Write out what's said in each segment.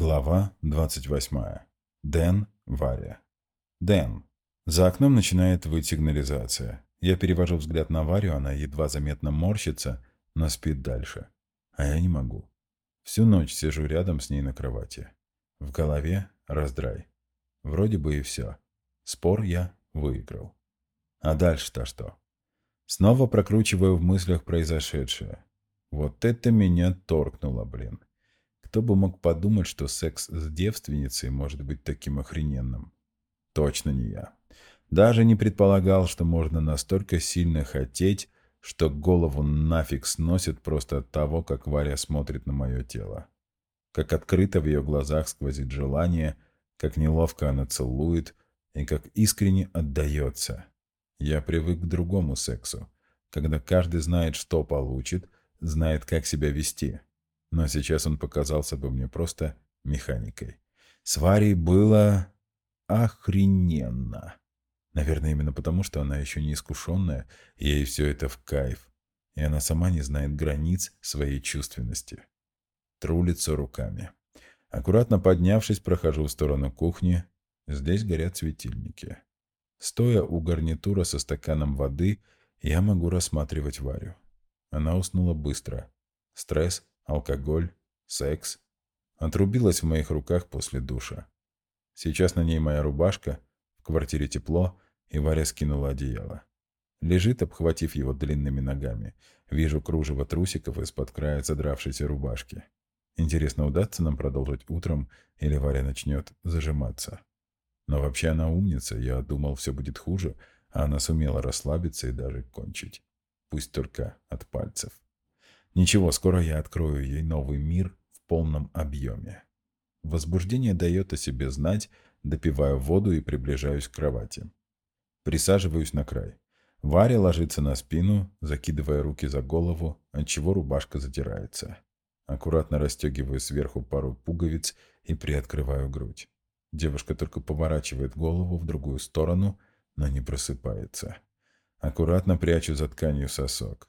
Глава 28. Дэн, Варя. Дэн. За окном начинает выть сигнализация. Я перевожу взгляд на Варю, она едва заметно морщится, но спит дальше. А я не могу. Всю ночь сижу рядом с ней на кровати. В голове раздрай. Вроде бы и все. Спор я выиграл. А дальше-то что? Снова прокручиваю в мыслях произошедшее. Вот это меня торкнуло, блин. Кто бы мог подумать, что секс с девственницей может быть таким охрененным? Точно не я. Даже не предполагал, что можно настолько сильно хотеть, что голову нафиг сносит просто от того, как Варя смотрит на мое тело. Как открыто в ее глазах сквозит желание, как неловко она целует и как искренне отдается. Я привык к другому сексу, когда каждый знает, что получит, знает, как себя вести. Но сейчас он показался бы мне просто механикой. С Варей было охрененно. Наверное, именно потому, что она еще не искушенная, ей все это в кайф. И она сама не знает границ своей чувственности. Тру лицо руками. Аккуратно поднявшись, прохожу в сторону кухни. Здесь горят светильники. Стоя у гарнитура со стаканом воды, я могу рассматривать Варю. Она уснула быстро. Стресс алкоголь, секс. Отрубилась в моих руках после душа. Сейчас на ней моя рубашка, в квартире тепло, и Варя скинула одеяло. Лежит, обхватив его длинными ногами. Вижу кружево трусиков из-под края задравшейся рубашки. Интересно, удастся нам продолжить утром, или Варя начнет зажиматься. Но вообще она умница, я думал, все будет хуже, а она сумела расслабиться и даже кончить. Пусть только от пальцев. Ничего, скоро я открою ей новый мир в полном объеме. Возбуждение дает о себе знать, допиваю воду и приближаюсь к кровати. Присаживаюсь на край. Варя ложится на спину, закидывая руки за голову, отчего рубашка затирается. Аккуратно расстегиваю сверху пару пуговиц и приоткрываю грудь. Девушка только поворачивает голову в другую сторону, но не просыпается. Аккуратно прячу за тканью сосок.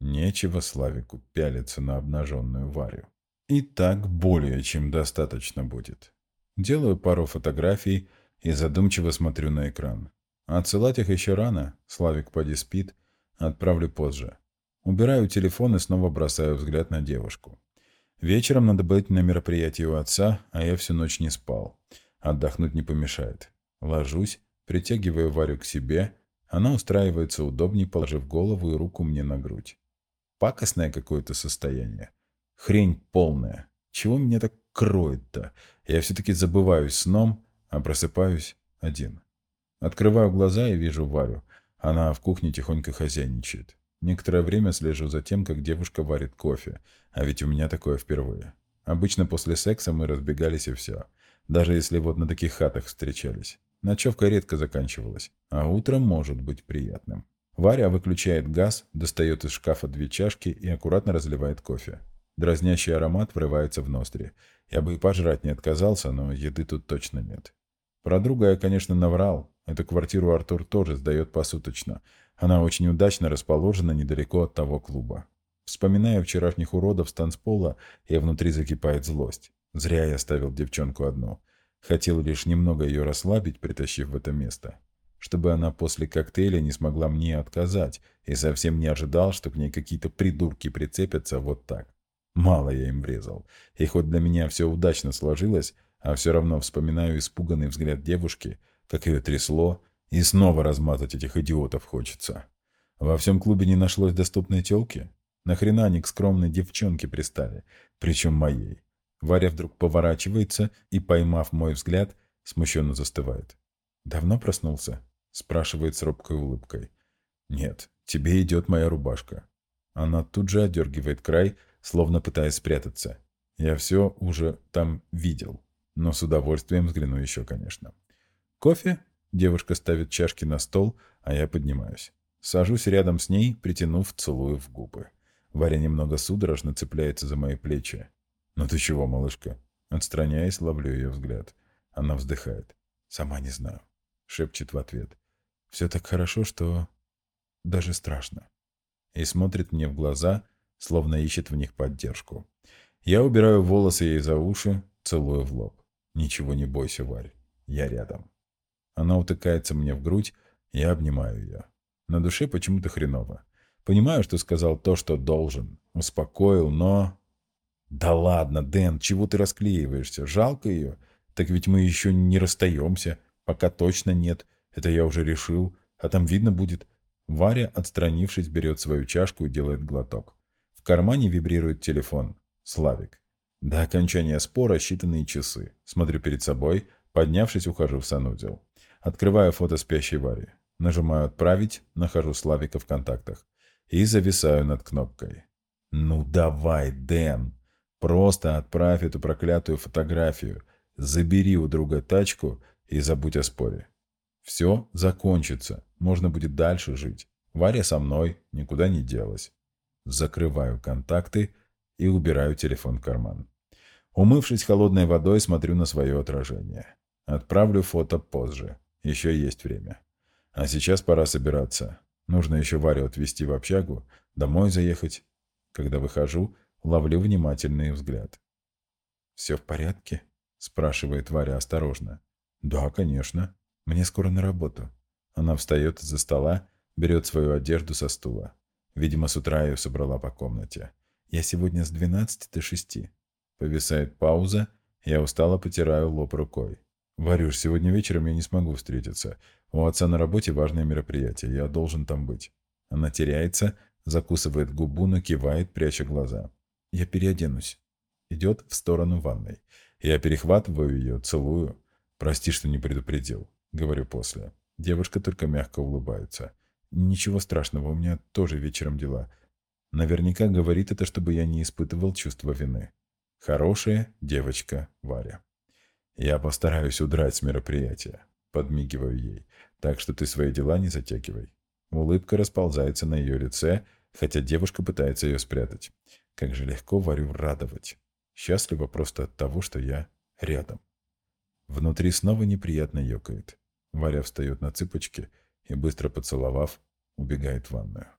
Нечего Славику пялиться на обнаженную Варю. И так более чем достаточно будет. Делаю пару фотографий и задумчиво смотрю на экран. Отсылать их еще рано, Славик поди спит, отправлю позже. Убираю телефон и снова бросаю взгляд на девушку. Вечером надо быть на мероприятии у отца, а я всю ночь не спал. Отдохнуть не помешает. Ложусь, притягиваю Варю к себе. Она устраивается удобнее, положив голову и руку мне на грудь. Пакостное какое-то состояние. Хрень полная. Чего меня так кроет-то? Я все-таки забываюсь сном, а просыпаюсь один. Открываю глаза и вижу Варю. Она в кухне тихонько хозяйничает. Некоторое время слежу за тем, как девушка варит кофе. А ведь у меня такое впервые. Обычно после секса мы разбегались и все. Даже если вот на таких хатах встречались. Ночевка редко заканчивалась. А утром может быть приятным. Варя выключает газ, достает из шкафа две чашки и аккуратно разливает кофе. Дразнящий аромат врывается в ноздри. Я бы и пожрать не отказался, но еды тут точно нет. Про друга я, конечно, наврал. Эту квартиру Артур тоже сдает посуточно. Она очень удачно расположена недалеко от того клуба. Вспоминая вчерашних уродов с танцпола, я внутри закипает злость. Зря я оставил девчонку одну. Хотел лишь немного ее расслабить, притащив в это место чтобы она после коктейля не смогла мне отказать, и совсем не ожидал, что к ней какие-то придурки прицепятся вот так. Мало я им врезал. И хоть для меня все удачно сложилось, а все равно вспоминаю испуганный взгляд девушки, как ее трясло, и снова размазать этих идиотов хочется. Во всем клубе не нашлось доступной телки? Нахрена они к скромной девчонке пристали, причем моей? Варя вдруг поворачивается и, поймав мой взгляд, смущенно застывает. «Давно проснулся?» Спрашивает с робкой улыбкой. «Нет, тебе идет моя рубашка». Она тут же отдергивает край, словно пытаясь спрятаться. Я все уже там видел, но с удовольствием взгляну еще, конечно. «Кофе?» Девушка ставит чашки на стол, а я поднимаюсь. Сажусь рядом с ней, притянув целую в губы. Варя немного судорожно цепляется за мои плечи. «Ну ты чего, малышка?» Отстраняясь, ловлю ее взгляд. Она вздыхает. «Сама не знаю», — шепчет в ответ. Все так хорошо, что даже страшно. И смотрит мне в глаза, словно ищет в них поддержку. Я убираю волосы ей за уши, Целую в лоб. Ничего не бойся, Варь. Я рядом. Она утыкается мне в грудь, я обнимаю ее. На душе почему-то хреново. Понимаю, что сказал то, что должен. Успокоил, но... Да ладно, Дэн, чего ты расклеиваешься? Жалко ее. Так ведь мы еще не расстаемся. Пока точно нет. Это я уже решил. А там видно будет. Варя, отстранившись, берет свою чашку и делает глоток. В кармане вибрирует телефон. Славик. До окончания спора считанные часы. Смотрю перед собой. Поднявшись, ухожу в санузел. Открываю фото спящей Вари. Нажимаю «Отправить», нахожу Славика в контактах. И зависаю над кнопкой. «Ну давай, Дэн! Просто отправь эту проклятую фотографию. Забери у друга тачку и забудь о споре. Все закончится. Можно будет дальше жить. Варя со мной, никуда не делась. Закрываю контакты и убираю телефон в карман. Умывшись холодной водой, смотрю на свое отражение. Отправлю фото позже. Еще есть время. А сейчас пора собираться. Нужно еще Варю отвезти в общагу, домой заехать. Когда выхожу, ловлю внимательный взгляд. «Все в порядке?» – спрашивает Варя осторожно. «Да, конечно. Мне скоро на работу». Она встает из-за стола, берет свою одежду со стула. Видимо, с утра ее собрала по комнате. «Я сегодня с двенадцати до шести». Повисает пауза, я устало потираю лоб рукой. «Варюш, сегодня вечером я не смогу встретиться. У отца на работе важное мероприятие, я должен там быть». Она теряется, закусывает губу, но кивает, пряча глаза. «Я переоденусь». Идет в сторону ванной. Я перехватываю ее, целую. «Прости, что не предупредил», — говорю после. Девушка только мягко улыбается. «Ничего страшного, у меня тоже вечером дела». Наверняка говорит это, чтобы я не испытывал чувства вины. Хорошая девочка Варя. Я постараюсь удрать с мероприятия. Подмигиваю ей. Так что ты свои дела не затягивай. Улыбка расползается на ее лице, хотя девушка пытается ее спрятать. Как же легко Варю радовать. Счастлива просто от того, что я рядом. Внутри снова неприятно ёкает. Варя встает на цыпочки и, быстро поцеловав, убегает в ванную.